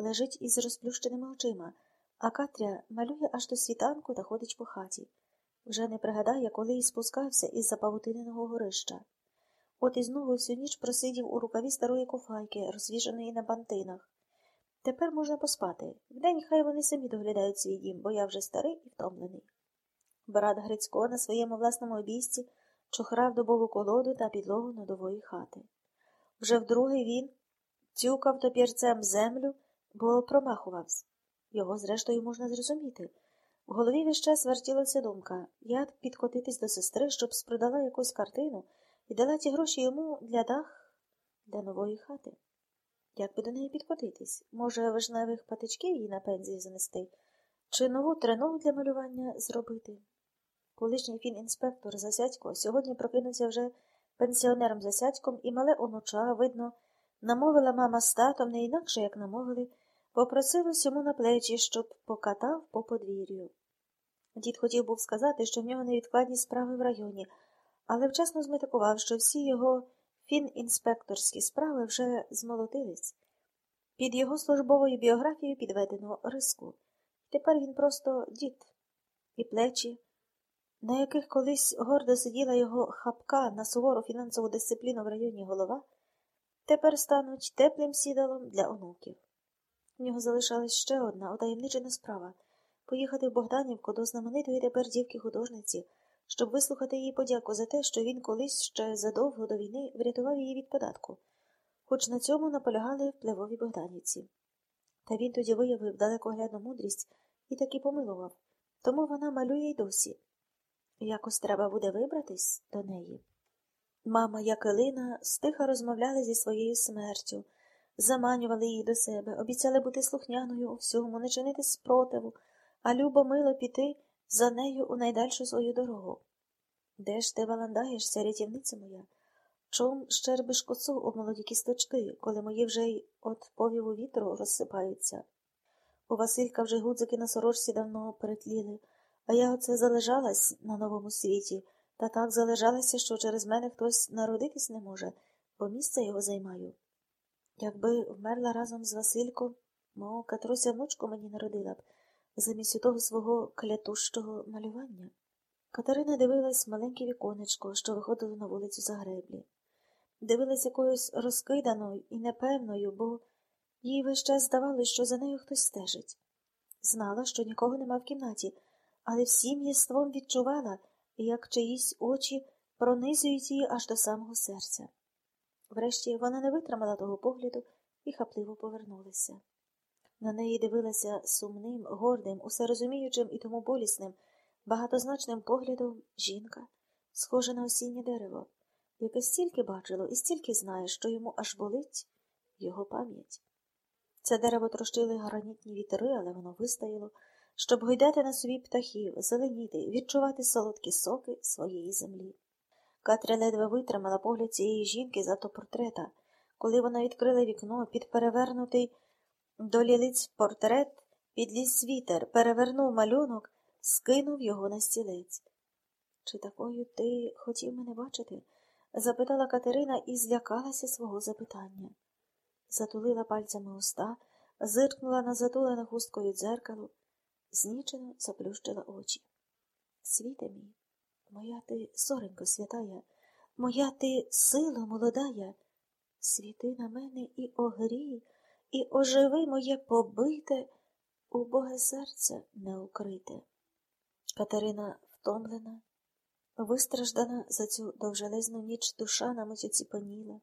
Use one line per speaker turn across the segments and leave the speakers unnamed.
лежить із розплющеними очима, а Катря малює аж до світанку та ходить по хаті. Вже не пригадає, коли й спускався із запавутиненого горища. От і знову всю ніч просидів у рукаві старої кофайки, розвіженої на бантинах. Тепер можна поспати. Вдень хай вони самі доглядають свій дім, бо я вже старий і втомлений. Брат Грицько на своєму власному обійсці чохрав добову колоду та підлогу нодової хати. Вже вдруге він тюкав топірцем землю, бо промахувався. Його, зрештою, можна зрозуміти. В голові весь час вертілася думка як підкотитись до сестри, щоб спродала якусь картину і дала ті гроші йому для дах для нової хати. Як би до неї підкотитись? Може, вишневих патичків їй на пензії занести, чи нову треногу для малювання зробити? Колишній фін-інспектор Засядько сьогодні прокинувся вже пенсіонером Засядьком, і мале онуча, видно, намовила мама з татом не інакше, як намовили, попросилось йому на плечі, щоб покатав по подвір'ю. Дід хотів був сказати, що в нього невідкладні справи в районі, але вчасно зметикував, що всі його фін-інспекторські справи вже змолотились. Під його службовою біографією підведено риску. Тепер він просто дід і плечі на яких колись гордо сиділа його хапка на сувору фінансову дисципліну в районі голова, тепер стануть теплим сідалом для онуків. В нього залишалась ще одна отаємничена справа поїхати в Богданівку до знаменитої тепер дівки художниці, щоб вислухати її подяку за те, що він колись ще задовго до війни врятував її від податку, хоч на цьому наполягали впливові Богданівці. Та він тоді виявив далекоглядну мудрість і таки помилував, тому вона малює й досі. Якось треба буде вибратись до неї. Мама, як Елина, стиха розмовляли зі своєю смертю, заманювали її до себе, обіцяли бути слухняною у всьому, не чинити спротиву, а любо мило піти за нею у найдальшу свою дорогу. Де ж ти валандаєшся, рятівниця моя? Чом щербиш косу у молоді кісточки, коли мої вже й от повіву вітру розсипаються? У Василька вже гудзики на сорочці давно перетліли. А я оце залежалась на новому світі, та так залежалася, що через мене хтось народитись не може, бо місце його займаю. Якби вмерла разом з Васильком, мов Катруся внучку мені народила б, замість того свого клятущого малювання. Катерина дивилась маленьке віконечко, що виходило на вулицю за греблі. Дивилась якоюсь розкиданою і непевною, бо їй весь час здавалось, що за нею хтось стежить. Знала, що нікого нема в кімнаті але всім єством відчувала, як чиїсь очі пронизують її аж до самого серця. Врешті вона не витримала того погляду і хапливо повернулася. На неї дивилася сумним, гордим, усерозуміючим і тому болісним, багатозначним поглядом жінка, схожа на осіннє дерево, яке стільки бачило і стільки знає, що йому аж болить його пам'ять. Це дерево трощили гранітні вітри, але воно вистояло щоб гойдати на собі птахів, зеленіти, відчувати солодкі соки своєї землі. Катря ледве витримала погляд цієї жінки з автопортрета, коли вона відкрила вікно під перевернутий до лілиць портрет, підліз вітер, перевернув малюнок, скинув його на стілець. Чи такою ти хотів мене бачити? запитала Катерина і злякалася свого запитання. Затулила пальцями уста, зиркнула на затулене хусткою дзеркало знічено заплющила очі. Світе мій, моя ти соренько святая, моя ти сила молодая, світи на мене і огрій, і оживи моє побите, убоге серце неукрите. Катерина втомлена, вистраждана за цю довжелезну ніч душа на мить оціпаніла,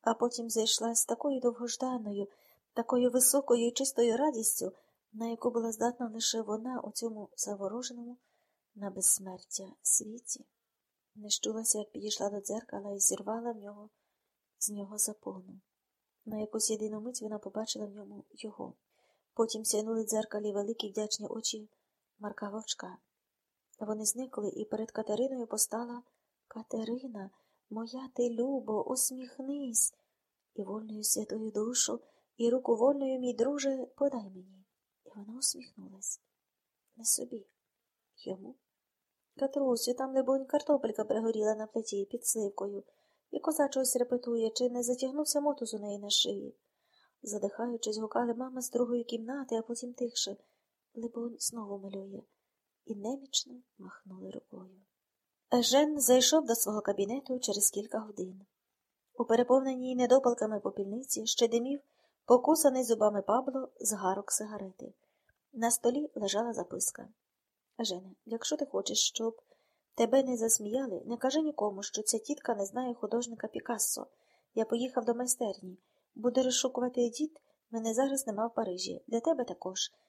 а потім зайшла з такою довгожданою, такою високою і чистою радістю на яку була здатна лише вона у цьому завороженому на безсмертя світі, не як підійшла до дзеркала і зірвала в нього з нього запону. На якусь єдину мить вона побачила в ньому його. Потім сяйнули дзеркалі великі вдячні очі Марка Вовчка. Вони зникли, і перед Катериною постала Катерина, моя ти любо, усміхнись, і вольною святою душу, і руку вольною, мій друже, подай мені. І Вона усміхнулась. Не собі. Йому. Катрусю, там, либонь, картопелька пригоріла на плиті під сливкою, і коза чогось репетує, чи не затягнувся мотуз у неї на шиї. Задихаючись, гукали мама з другої кімнати, а потім тихше. Либонь знову малює. І немічно махнули рукою. Ежен зайшов до свого кабінету через кілька годин. У переповненій недопалками попільниці ще димів покусаний зубами Пабло з гарок сигарети. На столі лежала записка. Жене, якщо ти хочеш, щоб тебе не засміяли, не кажи нікому, що ця тітка не знає художника Пікассо. Я поїхав до майстерні. Буде розшукувати дід, мене зараз нема в Парижі. Для тебе також.